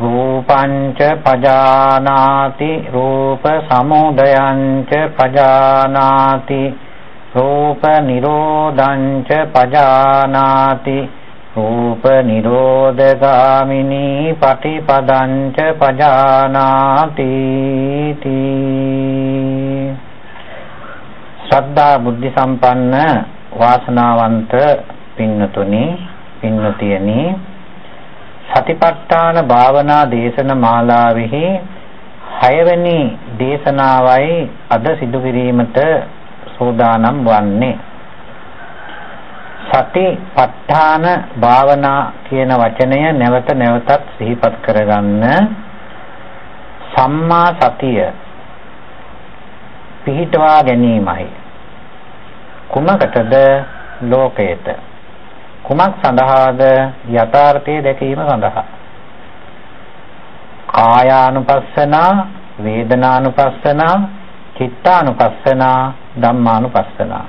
රූපංච පජානාති රූප සමුදයංච පජානාති රූප නිරෝධංච පජානාති රූප නිරෝධගාමිනී පටිපදංච පජානාති ශ්‍රද්ධා බුද්ධ සම්පන්න වාසනාවන්ත පින්නතුනි පින්නතියනි සතිපට්ඨාන භාවනා දේශන මාලාවෙහි හයවෙනි දේශනාවයි අද සිදු කිරීමට සූදානම් වන්නේ. සතිපට්ඨාන භාවනා කියන වචනය නැවත නැවතත් සිහිපත් කරගන්න. සම්මා සතිය පිහිටවා ගැනීමයි. කුමකටද? ලෝකයට. කුමක් සඳහාද? යථාර්ථය දැකීම සඳහා. කායානුපස්සනා වේදනානුපස්සනා චිත්තානුපස්සනා ධම්මානුපස්සනා.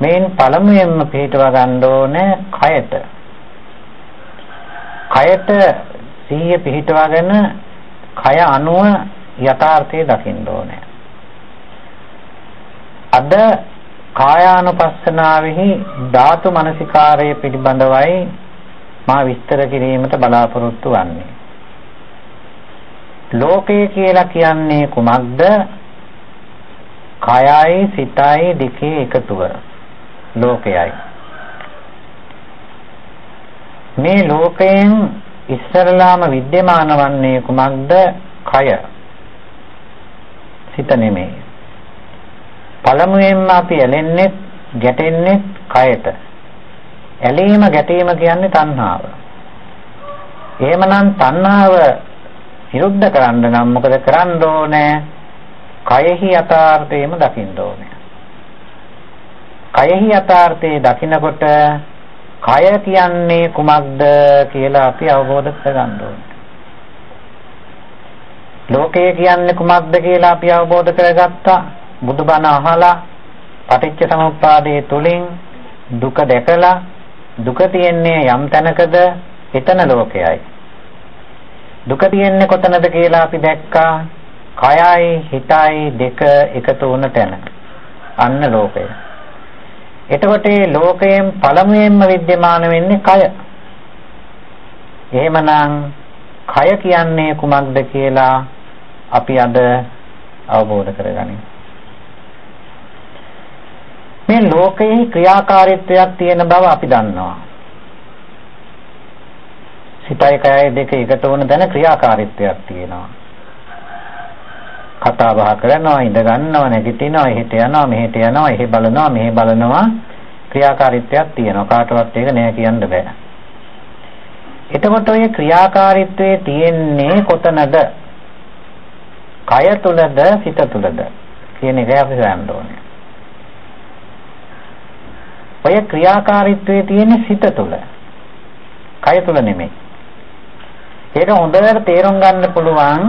මේන් පළමුවෙන්ම පිටව ගන්න ඕනේ කයට. කයට සිහිය පිහිටවාගෙන කය අනුව යථාර්ථය දකින්න ඕනේ. අද කායානුපස්සනාවෙහි ධාතු මනසිකාරය පිළිබඳවයි මා විස්තර කිරීමට බලාපොරොත්තු වන්නේ. ලෝකය කියලා කියන්නේ කුමක්ද? කයයි සිතයි දෙකේ එකතුව ලෝකයයි. මේ ලෝකයෙන් ඉස්සරලාම විද්‍යමාන වන්නේ කුමක්ද? කය. සිත නෙමෙයි. පළමුවෙන්ම අපි ඇලෙන්නේ ගැටෙන්නේ කයට. ඇලීම ගැටීම කියන්නේ තණ්හාව. එහෙමනම් තණ්හාව විරුද්ධ කරන්න නම් මොකද කරන්න ඕනේ? කයෙහි යථාර්ථයම දකින්න ඕනේ. කයෙහි යථාර්ථය දකිනකොට කය කියන්නේ කුමක්ද කියලා අපි අවබෝධ කරගන්න ඕනේ. ලෝකය කියන්නේ කුමක්ද කියලා අපි අවබෝධ කරගත්තා. බුදුබණ අහලා පටිච්ච සමුප්පාදයේ තුලින් දුක දැකලා දුක තියෙන්නේ යම් තැනකද එතන ලෝකයයි දුක තියෙන්නේ කොතනද කියලා අපි දැක්කා කයයි හිතයි දෙක එකතු වුණ තැන අන්න ලෝකය එතකොට මේ ලෝකයෙන් පළමුවෙන්ම विद्यमान වෙන්නේ කය එහෙමනම් කය කියන්නේ කුමක්ද කියලා අපි අද අවබෝධ කරගනිමු මේ ලෝකයේ ක්‍රියාකාරීත්වයක් තියෙන බව අපි දන්නවා. සිතයි කයයි දෙක එකතු වන තැන ක්‍රියාකාරීත්වයක් තියෙනවා. කතා බහ කරනවා, ඉඳ ගන්නවා, නැගිටිනවා, එහෙට යනවා, මෙහෙට යනවා, එහෙ බලනවා, මෙහෙ බලනවා ක්‍රියාකාරීත්වයක් තියෙනවා. කාටවත් ඒක නෑ කියන්න බෑ. එතකොට ඔය ක්‍රියාකාරීත්වයේ තියෙන්නේ කොතනද? කය තුලද, සිත තුලද කියන එක අපි හොයන්න ඕනේ. ඔය ක්‍රියාකාරීත්වයේ තියෙන සිත තුළ. කය තුළ නෙමෙයි. ඒක හොඳට තේරුම් ගන්න පුළුවන්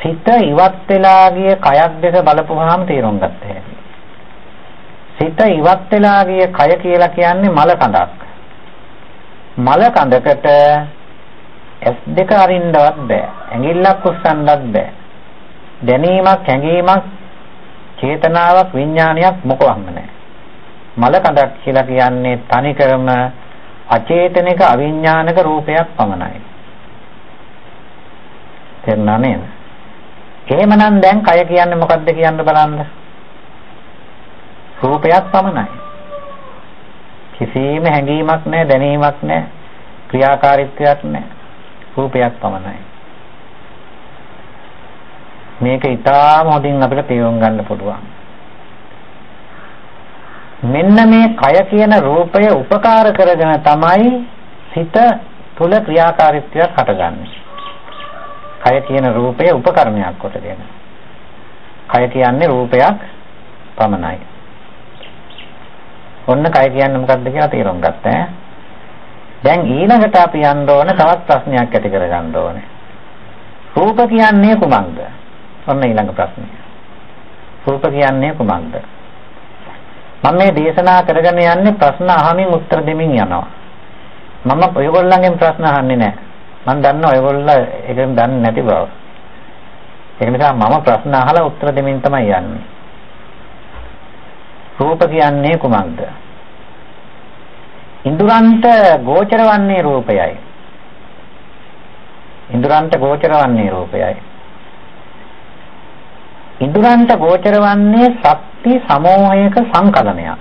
සිත ඉවත් වෙලා ගිය කයක් දෙක බලපුවාම තේරුම් ගන්න හැකියි. සිත ඉවත් වෙලා ගිය කය කියලා කියන්නේ මල කඳක්. මල කඳකට ඇස් දෙක අරින්නවත් බෑ. ඇඟිල්ලක් උස්සන්නවත් බෑ. දැනීමක්, හැඟීමක්, චේතනාවක්, විඥානයක් මොකවත්ම නැහැ. මල කඳක් කියලා කියන්නේ තනිකරම අචේතනික අවිඥානික රූපයක් පමණයි. තේරුණා නේද? එහෙමනම් දැන් කය කියන්නේ මොකද්ද කියන්න බලන්න. රූපයක් පමණයි. කිසිම හැඟීමක් නැහැ, දැනීමක් නැහැ, ක්‍රියාකාරීත්වයක් නැහැ. රූපයක් පමණයි. මේක ඊටාම හොඳින් අපිට තේරුම් ගන්න පුළුවන්. මෙන්න මේ කය කියන රූපය උපකාර කරගෙන තමයි සිත තුල ක්‍රියාකාරීත්වයක් හටගන්නේ. කය කියන රූපය උපකරණයක් කොටගෙන. කය කියන්නේ රූපයක් පමණයි. ඔන්න කය කියන්නේ මොකක්ද කියලා තේරුම් ගත්තා. දැන් ඊළඟට අපි යන්න ඕන තවත් ප්‍රශ්නයක් ඇති කරගන්න ඕනේ. රූප කියන්නේ කුමක්ද? ඔන්න ඊළඟ ප්‍රශ්නය. රූප කියන්නේ කුමක්ද? මම මේ දේශනා කරගෙන යන්නේ ප්‍රශ්න අහමින් උත්තර දෙමින් යනවා. මම ඔයගොල්ලන්ගෙන් ප්‍රශ්න අහන්නේ නැහැ. මම දන්නවා ඔයගොල්ලෝ ඒකෙන් දන්නේ නැති බව. ඒක නිසා මම ප්‍රශ්න අහලා උත්තර දෙමින් තමයි යන්නේ. රූප කියන්නේ කුමක්ද? ඉන්ද්‍රයන්ට ගෝචර වන්නේ රූපයයි. ඉන්ද්‍රයන්ට ගෝචර වන්නේ රූපයයි. ඉන්ද්‍රයන්ට ගෝචර වන්නේ ශක්ති සමෝහයක සංකලනයක්.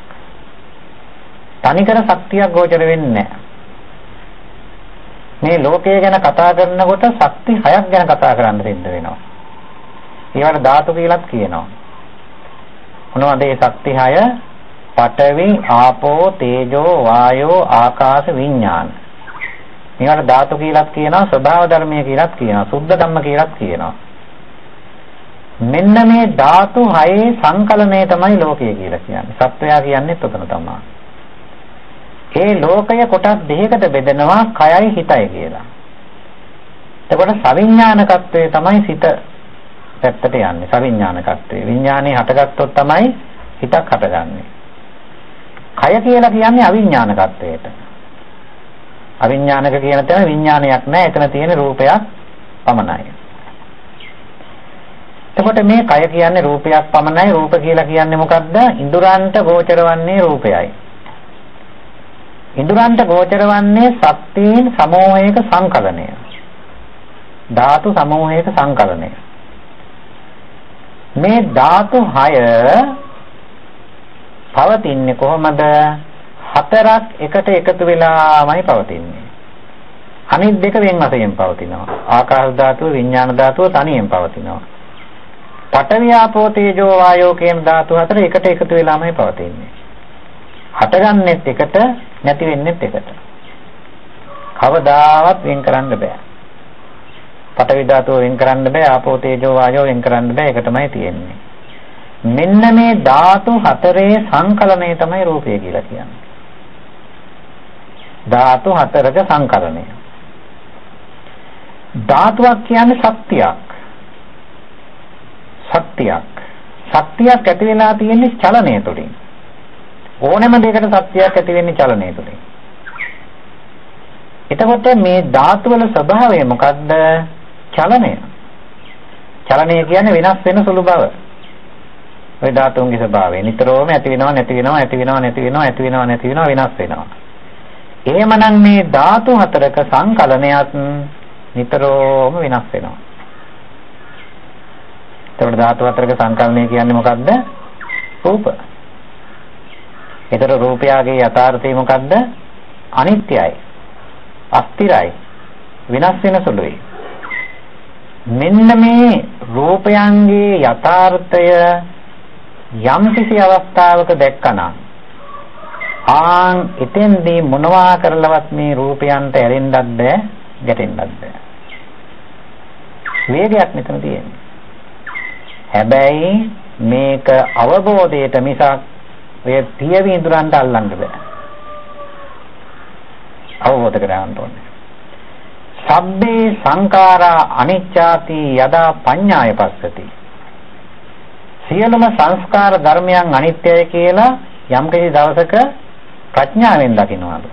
තනිකර ශක්තියක් ගෝචර වෙන්නේ මේ ලෝකය ගැන කතා කරනකොට ශක්ති හයක් ගැන කතා කරන්න දෙන්න වෙනවා. ඒවට ධාතු කියලාත් කියනවා. මොනවද මේ ශක්ති හය? පඨවි, ආපෝ, තේජෝ, වායෝ, ආකාශ, විඥාන. මේවට ධාතු කියලාත් කියනවා, ස්වභාව ධර්මය කියලාත් කියනවා, සුද්ධ ධම්ම කියලාත් කියනවා. මෙන්න මේ ධාතු හයේ සංකලනය තමයි ලෝකය කියලා කියන්නේ. සත්වයා කියන්නේ උතන තමයි. ඒ ලෝකය කොටස් දෙකකට බෙදෙනවා කයයි හිතයි කියලා. එතකොට සවිඥානිකත්වයේ තමයි සිත පැත්තට යන්නේ. සවිඥානිකත්වයේ. විඥානේ හටගත්තොත් තමයි හිතක් හටගන්නේ. කය කියලා කියන්නේ අවිඥානිකත්වයට. අවිඥානික කියන තැන විඥානයක් නැහැ. එතන තියෙන රූපයක් පමණයි. එතකොට මේ කය කියන්නේ රූපයක් පමණයි රූප කියලා කියන්නේ මොකක්ද? ඉඳුරන්ට ගෝචර වන්නේ රූපයයි. ඉඳුරන්ට ගෝචර වන්නේ සත්‍යයෙන් සමෝහයක සංකලනය. ධාතු සමෝහයක සංකලනය. මේ ධාතු 6 පවතින්නේ කොහොමද? හතරක් එකට එකතු වෙලාමයි පවතින්නේ. අනිත් දෙක වෙන වශයෙන් පවතිනවා. ආකාශ ධාතුව, විඥාන ධාතුව තනියෙන් පවතිනවා. පඨවි ආපෝ තේජෝ වායෝ කියන ධාතු හතර එකට එකතු වෙලාමයි පවතින්නේ. හටගන්නෙත් එකට නැති වෙන්නෙත් එකට. කවදාවත් වෙන් කරන්න බෑ. පඨවි ධාතුව වෙන් කරන්න බෑ ආපෝ තේජෝ වායෝ වෙන් කරන්න බෑ ඒක තමයි තියෙන්නේ. මෙන්න මේ ධාතු හතරේ සංකලනය තමයි රූපය කියලා කියන්නේ. ධාතු හතරක සංකලනය. ධාතුවක් කියන්නේ ශක්තියක්. ශක්තියක්. ශක්තියක් ඇති වෙලා තියෙන්නේ චලනය තුළින්. ඕනෑම දෙයකට ශක්තියක් ඇති වෙන්නේ චලනය තුළින්. එතකොට මේ ධාතු වල ස්වභාවය මොකද්ද? චලනය. චලනය කියන්නේ වෙනස් වෙන සුළු බව. ওই ධාතුන්ගේ ස්වභාවය නිතරම ඇති වෙනවා නැති වෙනවා ඇති වෙනවා නැති වෙනවා ඇති වෙනවා නැති වෙනවා වෙනස් වෙනවා. එහෙමනම් මේ ධාතු හතරක සංකලනයත් නිතරම වෙනස් වෙනවා. එතකොට ධාතු හතරක සංකල්පණය කියන්නේ මොකද්ද? රූප. ඒතර රූපයගේ යථාර්ථය මොකද්ද? අනිත්‍යයි. අස්තිරයි. විනාශ වෙන සුළුයි. මෙන්න මේ රූපයන්ගේ යථාර්ථය යම් කිසි අවස්ථාවක දැක්කනම් ආන් එතෙන්දී මොනවා කරලවත් මේ රූපයන්ට ඇලෙන්නත් බෑ ගැටෙන්නත් බෑ වේගයක් මෙතන තියෙන්නේ හැබැයි මේක අවබෝධයට මිසක් ඔය පියවි ඉදරන්ට අල්ලන්න බෑ. අවබෝධ කරගන්න ඕනේ. සබ්බේ සංඛාරා අනිච්චාති යදා පඤ්ඤාය පස්සති. සියලුම සංස්කාර ධර්මයන් අනිත්‍යයි කියලා යම්කිසි දවසක ප්‍රඥාවෙන් දකින්නවලු.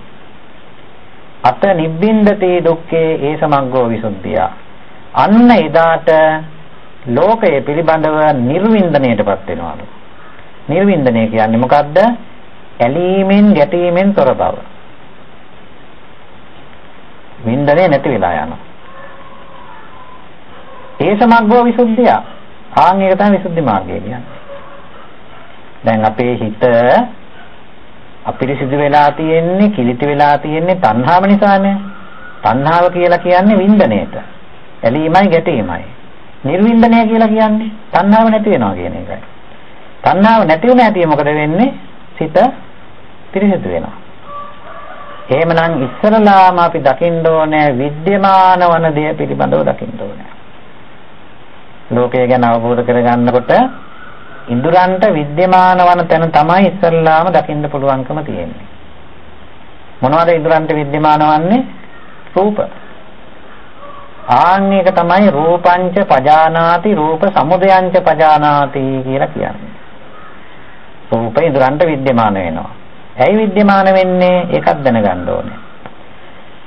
අත නිබ්බින්දති දුක්ඛේ ඒ සමග්ගෝ විසුද්ධිය. අන්න එදාට ලෝකය පිළිබඳව නිර්වින්දණයටපත් වෙනවලු. නිර්වින්දනය කියන්නේ මොකද්ද? ඇලීමෙන් ගැටීමෙන් තොර බව. වින්දනය නැති වෙලා යනවා. ඒ සමග්ගෝ විසුද්ධිය. ආන් ඒක තමයි විසුද්ධි මාර්ගය කියන්නේ. දැන් අපේ හිත අපිරිසිදු වෙලා තියෙන්නේ, කිලිටි වෙලා තියෙන්නේ තණ්හාව නිසානේ. තණ්හාව කියලා කියන්නේ වින්දනයේට. ඇලීමයි ගැටීමයි. නිර්වින්දනය කියලා කියන්නේ තණ්හාව නැති වෙනවා කියන එකයි. තණ්හාව නැති වුණ ඇති මොකද වෙන්නේ? සිත පිරිසිදු වෙනවා. එහෙමනම් ඉස්සරලාම අපි දකින්න ඕනේ විද්‍යමාන වන දේ පිළිබඳව දකින්න ඕනේ. ලෝකය ගැන අවබෝධ කරගන්නකොට ඉඳුරන්ට විද්‍යමාන වන තැන තමයි ඉස්සල්ලාම දකින්න පුළුවන්කම තියෙන්නේ. මොනවද ඉඳුරන්ට විද්‍යමාන වන්නේ? රූප. ආන් එක තමයි රූපංච පජානාති රූප සමුදයංච පජානාති කියලා කියන්නේ. රූප ඉඳුරන්ට විද්‍යමාන වෙනවා. ඇයි විද්‍යමාන වෙන්නේ? ඒකත් දැනගන්න ඕනේ.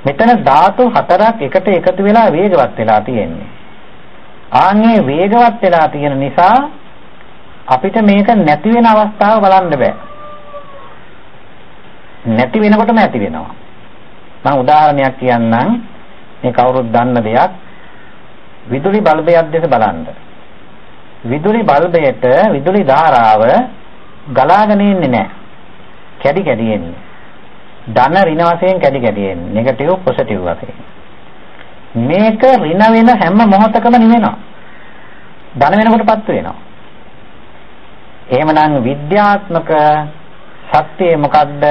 මෙතන ධාතු හතරක් එකට එකතු වෙලා වේගවත් වෙලා තියෙන්නේ. ආන්ගේ වේගවත් වෙලා තියෙන නිසා අපිට මේක නැති වෙන අවස්ථාව බලන්න බෑ. නැති වෙනකොටම ඇති වෙනවා. මම උදාහරණයක් කියන්නම්. මේ කවුරුත් දන්න දෙයක්. විදුලි බල්බයක් දැස බලන්න. විදුලි බල්බයට විදුලි ධාරාව ගලාගෙන ඉන්නේ නැහැ. කැඩි කැඩි එන්නේ. ධන ඍණ වශයෙන් කැඩි කැඩි එන්නේ. නෙගටිව් පොසිටිව් වශයෙන්. මේක ඍණ වෙන හැම මොහොතකම නිවෙනවා. ධන වෙනකොටපත් වෙනවා. එහෙමනම් විද්‍යාත්මක සත්‍යය මොකද්ද?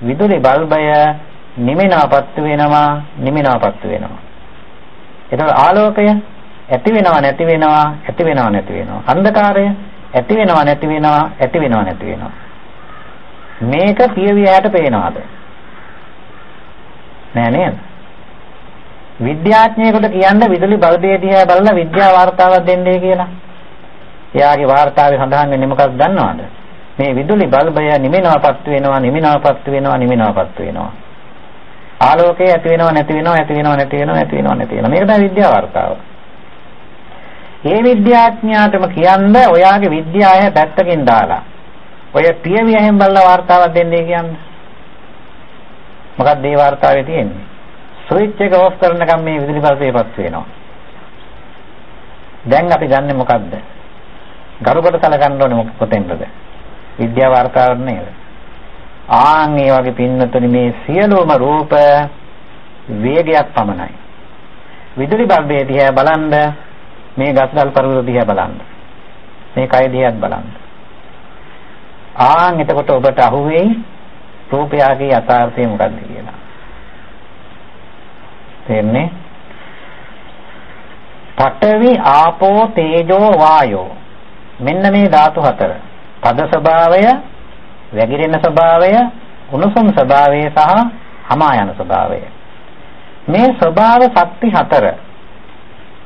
විදුලි බල්බය නිමිනවපත් වෙනවා නිමිනවපත් වෙනවා. එතකොට ආලෝකය ඇති වෙනවා නැති වෙනවා ඇති වෙනවා නැති වෙනවා. අන්ධකාරය ඇති වෙනවා නැති වෙනවා ඇති වෙනවා නැති වෙනවා. මේක පියවියට පේනවාද? නෑ නේද? විද්‍යාඥයෙකුට කියන්න විදුලි බල්බය දිහා බලලා විද්‍යා වාර්තාවක් දෙන්නේ කියලා. එයාගේ වාර්තාවේ සඳහන් වෙන්නේ මොකක්ද දන්නවද? මේ විදුලි බල්බය නිමිනවපත් වෙනවා නිමිනවපත් වෙනවා නිමිනවපත් වෙනවා. ආලෝකය ඇති වෙනව නැති වෙනව ඇති වෙනව නැති වෙනව ඇති වෙනව නැති වෙනව. මේක තමයි විද්‍යා වාර්තාව. මේ විද්‍යාඥයාටම කියන්න ඔයාගේ විද්‍යාව පැත්තකින් දාලා ඔය පියවියෙන් බලලා වාර්තාවක් දෙන්නේ කියන්නේ. මොකක්ද මේ වාර්තාවේ තියෙන්නේ? ස්විච් එක ඕෆ් කරනකම් මේ විදුලි බල්බයපත් වෙනවා. දැන් අපි ගන්නෙ මොකද්ද? ගරුකට සලකන්න ඕනේ කොතෙන්ද? විද්‍යා වාර්තාවක් නේද? ආන් ඒ වගේ පින්නතුනි මේ සියලුම රූප වේගයක් පමණයි. විදුලි බල්බේ දිහා බලන්න මේ ගස්ගල් පර්වත දිහා බලන්න. මේ කය දිහාත් බලන්න. ආන් එතකොට ඔබට අහුවෙයි රූපයගේ යථාර්ථය මොකක්ද කියලා. තේන්නේ? පඨවි ආපෝ තේජෝ වායෝ මෙන්න මේ ධාතු හතර. පද ස්වභාවය, වැగిරෙන ස්වභාවය, උණුසුම් ස්වභාවය සහ හමා යන ස්වභාවය. මේ ස්වභාව ශක්ති හතර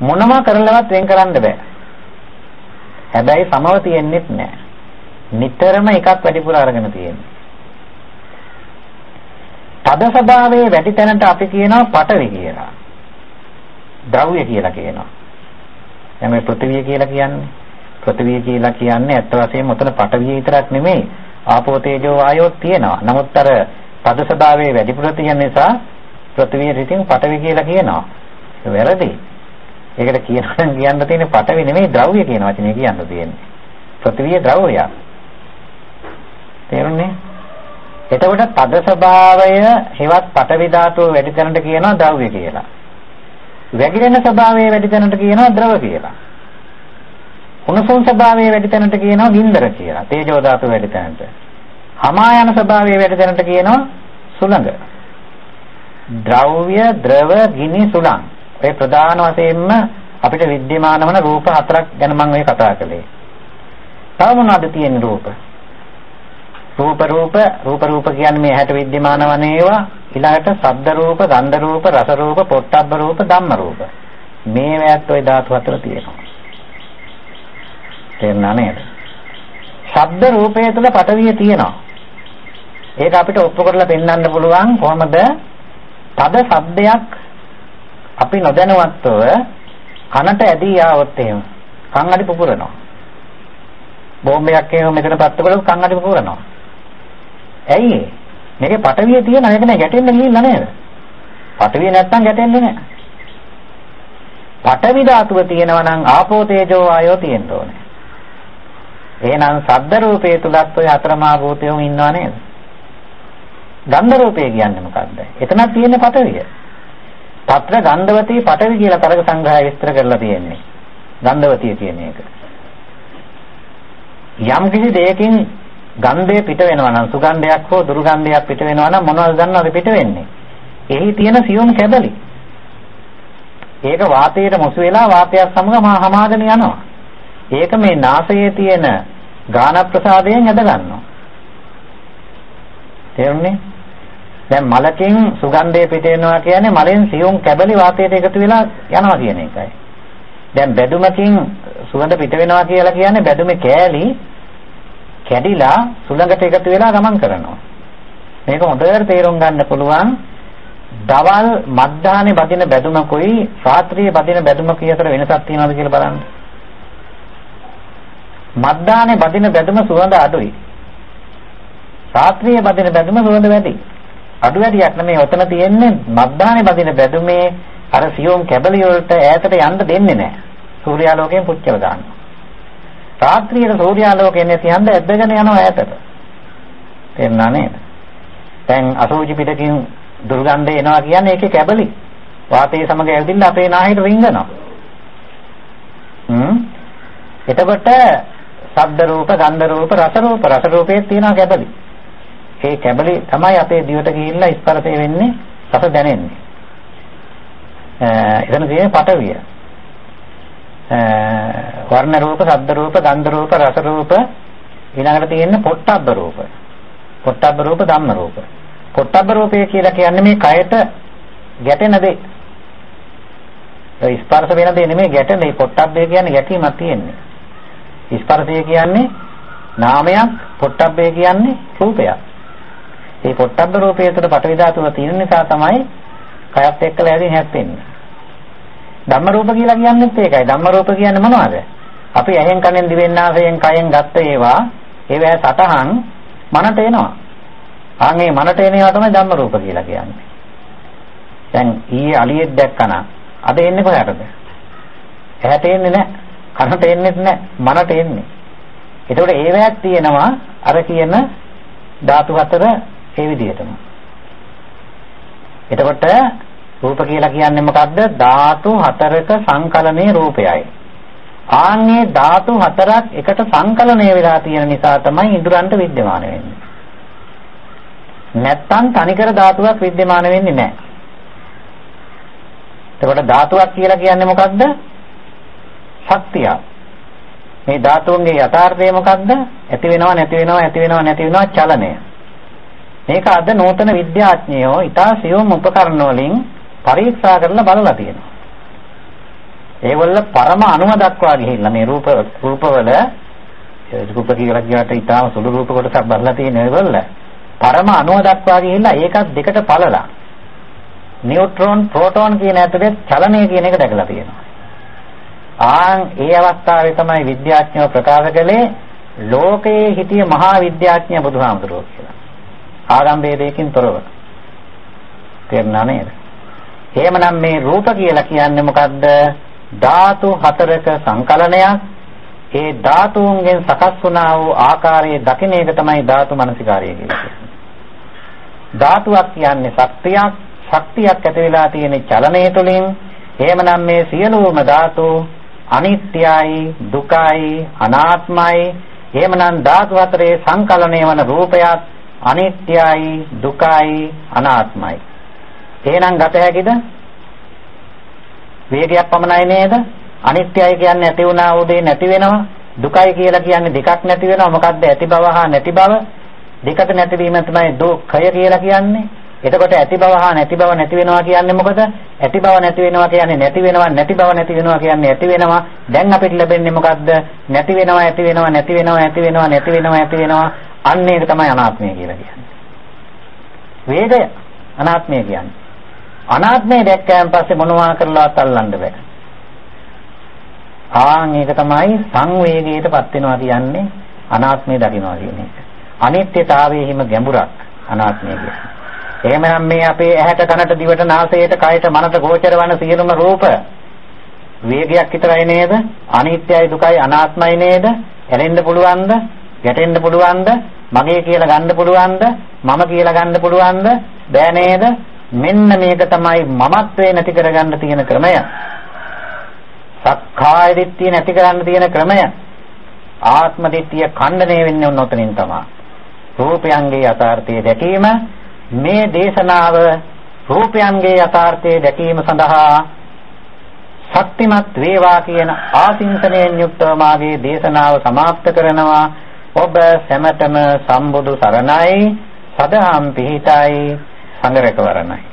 මොනම කරලවත් වෙන් කරන්න බෑ. හැබැයි සමව තියෙන්නෙත් නෑ. නිතරම එකක් වැඩිපුර අරගෙන තියෙන්නේ. තද ස්වභාවයේ වැඩි තැනට අපි කියනවා පටවි කියලා. ද්‍රව්‍ය කියලා කියනවා. දැන් මේ පෘථිවිය කියලා කියන්නේ පෘථිවිය කියලා කියන්නේ ඇත්ත වශයෙන්ම උතන පටවිය විතරක් නෙමෙයි ආපෝ තේජෝ වායෝ තියෙනවා. නමුත් අර තද ස්වභාවයේ වැඩිපුර තියෙන නිසා පෘථිවිය රිතින් පටවි කියලා කියනවා. ඒක වැරදි. ඒකට කියනවා කියන්න තියෙන්නේ පටවි නෙමෙයි ද්‍රව්‍ය කියන වචනේ කියන්න තියෙන්නේ. පෘථිවිය ද්‍රව්‍යයක්. තේරුණේ? එතකොට තද ස්වභාවය හෙවත් පටවි ධාතුව වැඩි තැනට කියනවා ද්‍රව්‍ය කියලා. වැగిරෙන ස්වභාවය වැඩි තැනට කියනවා ද්‍රව කියලා. උණුසුම් ස්වභාවයේ වැඩි තැනට කියනවා වින්දර කියලා. තේජෝ ධාතු වැඩි තැනට. හමා යන ස්වභාවයේ වැඩි තැනට කියනවා සුළඟ. ද්‍රව්‍ය, ද්‍රව, ගිනි, සුළඟ. ඒ ප්‍රධාන වශයෙන්ම අපිට විද්‍යමාන වන රූප හතරක් ගැන මම ඔය කතා කළේ. තව මොනවද තියෙන රූප? රූප රූප රූප රූප කියන්නේ මේ හැට විද්‍යමාන වන ඒවා ඊළඟට ශබ්ද රූප, ගන්ධ රූප, රස රූප, පොට්ටබ්බ රූප, ධම්ම රූප. මේවත් ওই ධාතු හතර තියෙනවා. තේරුණා නේද? ශබ්ද රූපය තුළ පටවිය තියෙනවා. ඒක අපිට ඔප්පු කරලා පෙන්වන්න පුළුවන් කොහොමද? තද ශබ්දයක් අපි නොදැනුවත්ව කනට ඇදී ආවොත් එහෙම කන් අඩි පුපුරනවා. බෝම්බයක් එහෙම මෙතන පත්තු කරලා කන් අඩි පුපුරනවා. ඇයි ඒ? මේකේ පටවිය තියෙන එක නේ ගැටෙන්න ගිහිල්ලා නේද? පටවිය නැත්තම් ගැටෙන්නේ නැහැ. පටවි ධාතුව තියෙනවා නම් ආපෝ තේජෝ ආයෝ තියෙන්න ඕනේ. එහෙනම් සද්ද රූපයේ තුලත් ඔය අතරමා භූතයෝ ඉන්නව නේද? ගන්ධ රූපය කියන්නේ මොකද්ද? එතනක් තියෙන්නේ පටවිය. తත්‍ර ගන්ධවතී පටවි කියලා තරක සංග්‍රහය විස්තර කරලා තියෙන්නේ. ගන්ධවතිය කියන එක. යම් කිසි දෙයකින් ගන්ධය පිට වෙනවා නම් සුගන්ධයක් හෝ දුර්ගන්ධයක් පිට වෙනවා නම් මොනවද දන්නවද පිට වෙන්නේ? එහි තියෙන සියුම් කැබලි. ඒක වාතයට මුසු වෙලා වාතයත් සමග හමාගෙන යනවා. ඒක මේ නාසයේ තියෙන ගාන ප්‍රසාදයෙන් ඇද ගන්නවා. තේරුණේ? දැන් මලකින් සුගන්ධය පිට වෙනවා කියන්නේ මලෙන් සියුම් කැබලි වාතයට එකතු වෙලා යනවා කියන එකයි. දැන් බැදුමකින් සුගඳ පිට වෙනවා කියලා කියන්නේ බැදුමේ කෑලි කැඩිලා සුළඟට එකතු වෙලා ගමන් කරනවා. මේක හොඳට තේරුම් ගන්න පුළුවන්. දවල් මධ්‍යහනේ බදින බැදුමකුයි රාත්‍රියේ බදින බැදුමකුයි අතර වෙනසක් තියෙනවද කියලා බලන්න. මධ්‍යහනේ බදින බැදුම සුවඳ අඩුයි. රාත්‍රියේ බදින බැදුම සුවඳ වැඩි. අඩු වැඩියක් නෙමෙයි ඔතන තියෙන්නේ මධ්‍යහනේ බදින බැදුමේ අර සියුම් කැබලි වලට ඈතට යන්න දෙන්නේ නැහැ. සූර්යාලෝකයෙන් පුච්චව දානවා. රාත්‍රියේ සූර්යාලෝකයෙන් නැති හන්ද ඇද්දගෙන යනවා ඈතට. තේරුණා නේද? දැන් අසෝචි පිටකින් දුර්ගන්ධය එනවා කියන්නේ ඒකේ කැබලි. වාතයේ සමග ඇවිදින්න අපේ නාහයට රිංගනවා. හ්ම්. එතකොට ශබ්ද රූප, ගන්ධ රූප, රස රූප, රස රූපයේ තියෙනවා කැබලි. ඒ කැබලි තමයි අපේ දිවට ගිහිල්ලා ස්පර්ශය වෙන්නේ, රස දැනෙන්නේ. එතන තියෙන්නේ පටවිය. වර්ණ රූප, ශබ්ද රූප, ගන්ධ රූප, රස රූප ඊළඟට තියෙන්නේ පොට්ටබ්බ රූප. පොට්ටබ්බ රූප, ධම්ම රූප. පොට්ටබ්බ රූපය කියලා කියන්නේ මේ කයට ගැටෙන දේ. ඒ ස්පර්ශ වෙන දේ නෙමෙයි ගැටෙන. මේ පොට්ටබ්බය කියන්නේ ගැටීමක් තියෙන්නේ. ස්පර්ශය කියන්නේ නාමයක්, පොට්ටබ්බය කියන්නේ රූපයක්. මේ පොට්ටබ්බ රූපය තුළ පටවි ධාතුව තියෙන නිසා තමයි කයත් එක්කලා ඇදින් හැප්පෙන්නේ. ධම්ම රූප කියලා කියන්නේත් ඒකයි. ධම්ම රූප කියන්නේ මොනවද? අපි ඇහෙන් කනෙන් දිවෙන් නාසයෙන් කයෙන් ගත්ත ඒවා ඒවැ සතහන් මනට එනවා. ආන්ගේ මනට එන ඒවා තමයි ධම්ම රූප කියලා කියන්නේ. දැන් ඊයේ අලියෙක් දැක්කනම් අද එන්නේ කොහටද? ඇහැට එන්නේ නැහැ. කනට එන්නේත් නැහැ. මනට එන්නේ. ඒතකොට ඒවැයක් තියෙනවා අර කියන ධාතු හතර ඒ විදිහටම. එතකොට රූප කියලා කියන්නේ මොකද්ද? ධාතු හතරක සංකලනයේ රූපයයි. ආන්ගේ ධාතු හතරක් එකට සංකලනය වෙලා තියෙන නිසා තමයි ඉඳුරන්ට विद्यमान වෙන්නේ. නැත්තම් තනිකර ධාතුවක් विद्यमान වෙන්නේ නැහැ. එතකොට ධාතුවක් කියලා කියන්නේ මොකද්ද? ශක්තිය. මේ ධාතුන්ගේ යථාර්ථය මොකද්ද? ඇති වෙනවා නැති වෙනවා ඇති වෙනවා නැති වෙනවා චලනය. මේක අද නූතන විද්‍යාඥයෝ ඊටා සියුම් උපකරණ වලින් පරීක්ෂා කරලා බලලා තියෙනවා. ඒවල පරම අණුව දක්වා ගිහිල්ලා මේ රූප රූපවල රූප කියලා කියවට ඊටාම සුළු රූප කොටසක් බලලා තියෙන ඒවල පරම අණුව දක්වා ගිහිල්ලා ඒකත් දෙකට පළලා නියුට්‍රෝන ප්‍රෝටෝන කියන ඇතුලේ චලනය කියන එක දැකලා තියෙනවා. ආන් ඒ අවස්ථාවේ තමයි විද්‍යාඥයෝ ප්‍රකාශ කළේ ලෝකයේ හිටිය මහා විද්‍යාඥය බුදුහාමුදුරුවෝ කියලා. ආගම් ભેදයකින් තොරව. තේරුණා නේද? එහෙමනම් මේ රූප කියලා කියන්නේ මොකද්ද? ධාතු හතරක සංකලනයක්. ඒ ධාතුන්ගෙන් සකස් වුණා වූ ආකාරයේ දකින්න එක තමයි ධාතු මනසිකාරය කියලා කියන්නේ. ධාතුවක් කියන්නේ ශක්තියක්, ශක්තියක් ඇති වෙලා තියෙන චලනය තුළින් එහෙමනම් මේ සියලුම ධාතු අනිත්‍යයි, දුකයි, අනාත්මයි. එහෙමනම් ධාතු හතරේ සංකලනය වන රූපයත් අනිත්‍යයි, දුකයි, අනාත්මයි. එහෙනම් ගත හැකිද? වේගයක් පමණයි නේද? අනිත්‍යයි කියන්නේ ඇති වුණා වූ දේ නැති වෙනවා. දුකයි කියලා කියන්නේ දෙකක් නැති වෙනවා. මොකද්ද ඇති බව හා නැති බව? දෙකට නැතිවීම තමයි දුක්ඛය කියලා කියන්නේ. එතකොට ඇති බව හා නැති බව නැති වෙනවා කියන්නේ මොකද? ඇති බව නැති වෙනවා කියන්නේ නැති වෙනවා නැති බව නැති වෙනවා කියන්නේ ඇති වෙනවා. දැන් අපිට ලැබෙන්නේ මොකද්ද? නැති වෙනවා ඇති වෙනවා නැති වෙනවා ඇති වෙනවා නැති වෙනවා ඇති වෙනවා. අන්න ඒක තමයි අනාත්මය කියලා කියන්නේ. වේගය අනාත්මය කියන්නේ. අනාත්මය දැක්කයන් පස්සේ මොනවා කරලාවත් අල්ලන්න බෑ. ආන් ඒක තමයි සංවේගයටපත් වෙනවා කියන්නේ අනාත්මය දකින්නවා කියන එක. අනිත්‍යතාවයේ හිම ගැඹුරක් අනාත්මය කියන්නේ. එහෙමනම් මේ අපේ ඇහැට කනට දිවට නාසයට කයට මනට ගෝචර වන සියලුම රූප වේගයක් විතරයි නේද? අනිත්‍යයි දුකයි අනාත්මයි නේද? ඇලෙන්න පුළුවන්ද? ගැටෙන්න පුළුවන්ද? මගේ කියලා ගන්න පුළුවන්ද? මම කියලා ගන්න පුළුවන්ද? බෑ නේද? මෙන්න මේක තමයි මමත්වේ නැති කරගන්න තියෙන ක්‍රමය. සක්කාය දිට්ඨිය නැති කරන්න තියෙන ක්‍රමය. ආත්ම දිට්ඨිය ඛණ්ඩණය වෙන්නේ උන්නතනින් තමයි. රූපයන්ගේ යථාර්ථය දැකීම මේ දේශනාව රූපයන්ගේ යථාර්ථය දැකීම සඳහා ශක්තිමත් වේවා කියන ආසින්තනයෙන් යුක්තව මාගේ දේශනාව સમાપ્ત කරනවා ඔබ සැමටම සම්බුදු සරණයි සදහම් පිහිටයි සංගරක වරණයි